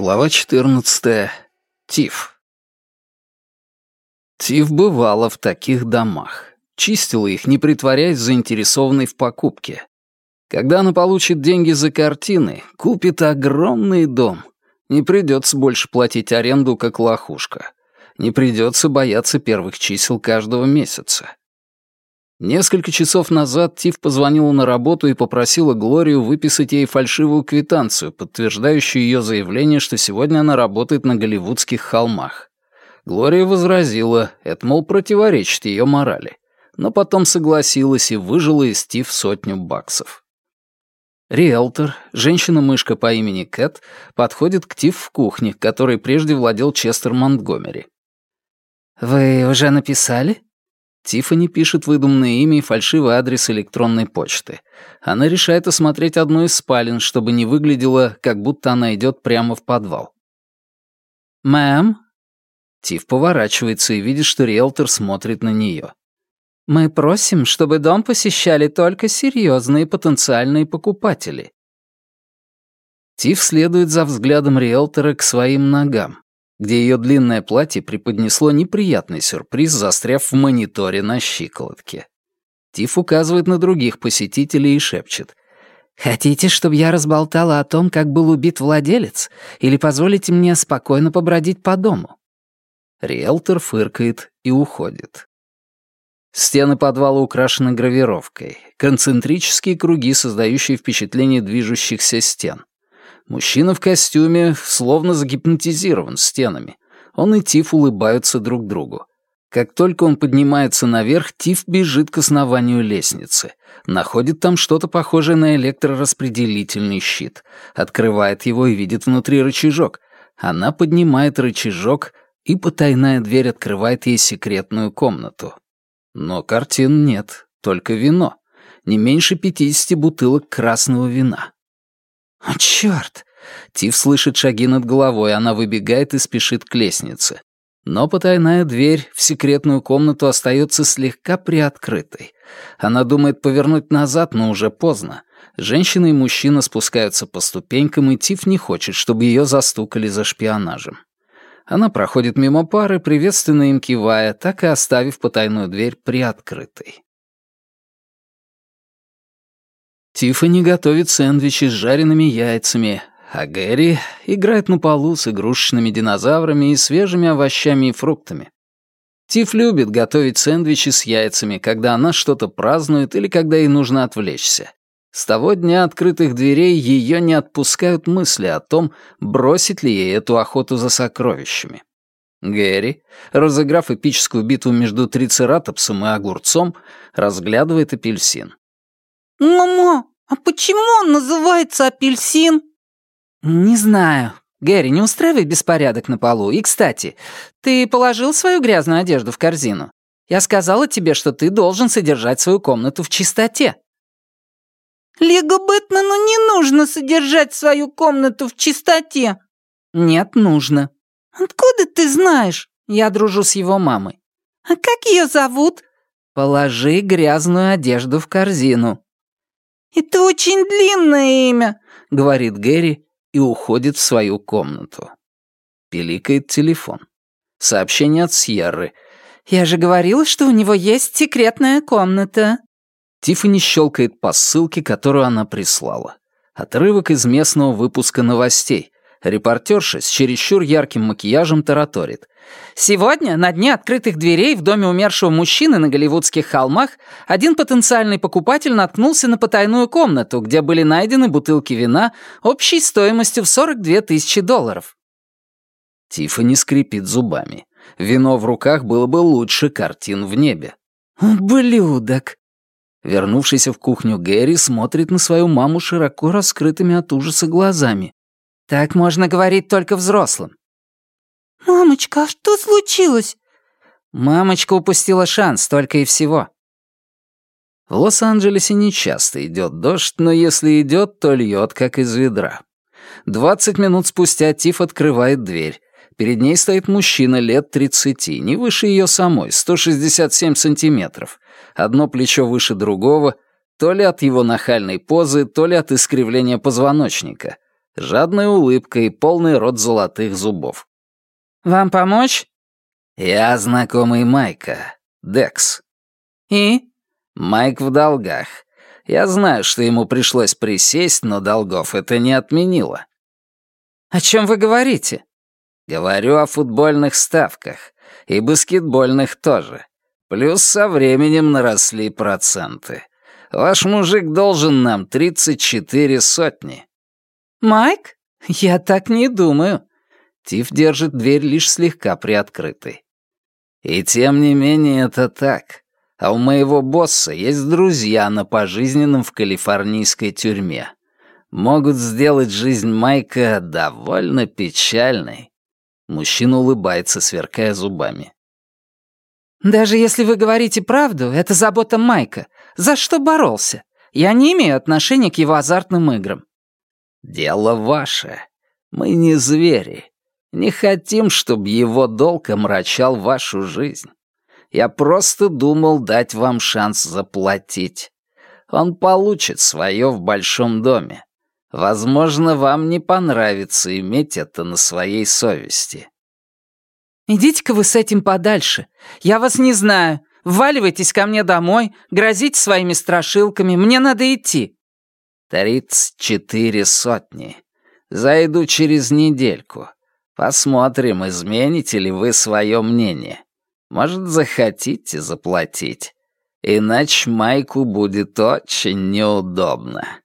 Глава 14. Тиф. Тиф бывала в таких домах. Чистила их, не притворяясь заинтересованной в покупке. Когда она получит деньги за картины, купит огромный дом. Не придется больше платить аренду, как лохушка. Не придется бояться первых чисел каждого месяца. Несколько часов назад Тиф позвонила на работу и попросила Глорию выписать ей фальшивую квитанцию, подтверждающую ее заявление, что сегодня она работает на голливудских холмах. Глория возразила, это, мол, противоречит ее морали, но потом согласилась и выжила из Тиф сотню баксов. Риэлтор, женщина-мышка по имени Кэт, подходит к Тиф в кухне, которой прежде владел Честер Монтгомери. «Вы уже написали?» Тиффани пишет выдуманное имя и фальшивый адрес электронной почты. Она решает осмотреть одну из спален, чтобы не выглядело, как будто она идет прямо в подвал. «Мэм?» Тиф поворачивается и видит, что риэлтор смотрит на нее. «Мы просим, чтобы дом посещали только серьезные потенциальные покупатели». Тиф следует за взглядом риэлтора к своим ногам где ее длинное платье преподнесло неприятный сюрприз, застряв в мониторе на щиколотке. Тиф указывает на других посетителей и шепчет. «Хотите, чтобы я разболтала о том, как был убит владелец, или позволите мне спокойно побродить по дому?» Риэлтор фыркает и уходит. Стены подвала украшены гравировкой, концентрические круги, создающие впечатление движущихся стен. Мужчина в костюме словно загипнотизирован стенами. Он и Тиф улыбаются друг другу. Как только он поднимается наверх, Тиф бежит к основанию лестницы. Находит там что-то похожее на электрораспределительный щит. Открывает его и видит внутри рычажок. Она поднимает рычажок, и потайная дверь открывает ей секретную комнату. Но картин нет, только вино. Не меньше пятидесяти бутылок красного вина. «О, черт!» Тиф слышит шаги над головой, она выбегает и спешит к лестнице. Но потайная дверь в секретную комнату остается слегка приоткрытой. Она думает повернуть назад, но уже поздно. Женщина и мужчина спускаются по ступенькам, и Тиф не хочет, чтобы ее застукали за шпионажем. Она проходит мимо пары, приветственно им кивая, так и оставив потайную дверь приоткрытой. Тиффани готовит сэндвичи с жареными яйцами, а Гэри играет на полу с игрушечными динозаврами и свежими овощами и фруктами. Тиф любит готовить сэндвичи с яйцами, когда она что-то празднует или когда ей нужно отвлечься. С того дня открытых дверей ее не отпускают мысли о том, бросить ли ей эту охоту за сокровищами. Гэри, разыграв эпическую битву между трицератопсом и огурцом, разглядывает апельсин. «Мама, а почему он называется апельсин?» «Не знаю. Гэри, не устраивай беспорядок на полу. И, кстати, ты положил свою грязную одежду в корзину? Я сказала тебе, что ты должен содержать свою комнату в чистоте». «Лего Бэтмену не нужно содержать свою комнату в чистоте». «Нет, нужно». «Откуда ты знаешь?» «Я дружу с его мамой». «А как ее зовут?» «Положи грязную одежду в корзину». «Это очень длинное имя», — говорит Гэри и уходит в свою комнату. Пиликает телефон. Сообщение от Сьерры. «Я же говорила, что у него есть секретная комната». Тиффани щелкает по ссылке, которую она прислала. Отрывок из местного выпуска новостей. Репортерша с чересчур ярким макияжем тараторит. Сегодня, на дне открытых дверей в доме умершего мужчины на Голливудских холмах, один потенциальный покупатель наткнулся на потайную комнату, где были найдены бутылки вина общей стоимостью в 42 тысячи долларов. Тиффани скрипит зубами. Вино в руках было бы лучше картин в небе. «Блюдок!» Вернувшийся в кухню Гэри смотрит на свою маму широко раскрытыми от ужаса глазами. «Так можно говорить только взрослым. «Мамочка, а что случилось?» Мамочка упустила шанс, только и всего. В Лос-Анджелесе нечасто идет дождь, но если идет, то льет, как из ведра. Двадцать минут спустя Тиф открывает дверь. Перед ней стоит мужчина лет тридцати, не выше ее самой, 167 сантиметров. Одно плечо выше другого, то ли от его нахальной позы, то ли от искривления позвоночника. Жадная улыбка и полный рот золотых зубов. «Вам помочь?» «Я знакомый Майка, Декс». «И?» «Майк в долгах. Я знаю, что ему пришлось присесть, но долгов это не отменило». «О чем вы говорите?» «Говорю о футбольных ставках. И баскетбольных тоже. Плюс со временем наросли проценты. Ваш мужик должен нам 34 сотни». «Майк? Я так не думаю». Тиф держит дверь лишь слегка приоткрытой. «И тем не менее это так. А у моего босса есть друзья на пожизненном в калифорнийской тюрьме. Могут сделать жизнь Майка довольно печальной». Мужчина улыбается, сверкая зубами. «Даже если вы говорите правду, это забота Майка. За что боролся? Я не имею отношения к его азартным играм. «Дело ваше. Мы не звери. Не хотим, чтобы его долг омрачал вашу жизнь. Я просто думал дать вам шанс заплатить. Он получит свое в большом доме. Возможно, вам не понравится иметь это на своей совести». «Идите-ка вы с этим подальше. Я вас не знаю. Вваливайтесь ко мне домой, грозите своими страшилками. Мне надо идти». «Тридцать четыре сотни. Зайду через недельку. Посмотрим, измените ли вы свое мнение. Может, захотите заплатить. Иначе Майку будет очень неудобно».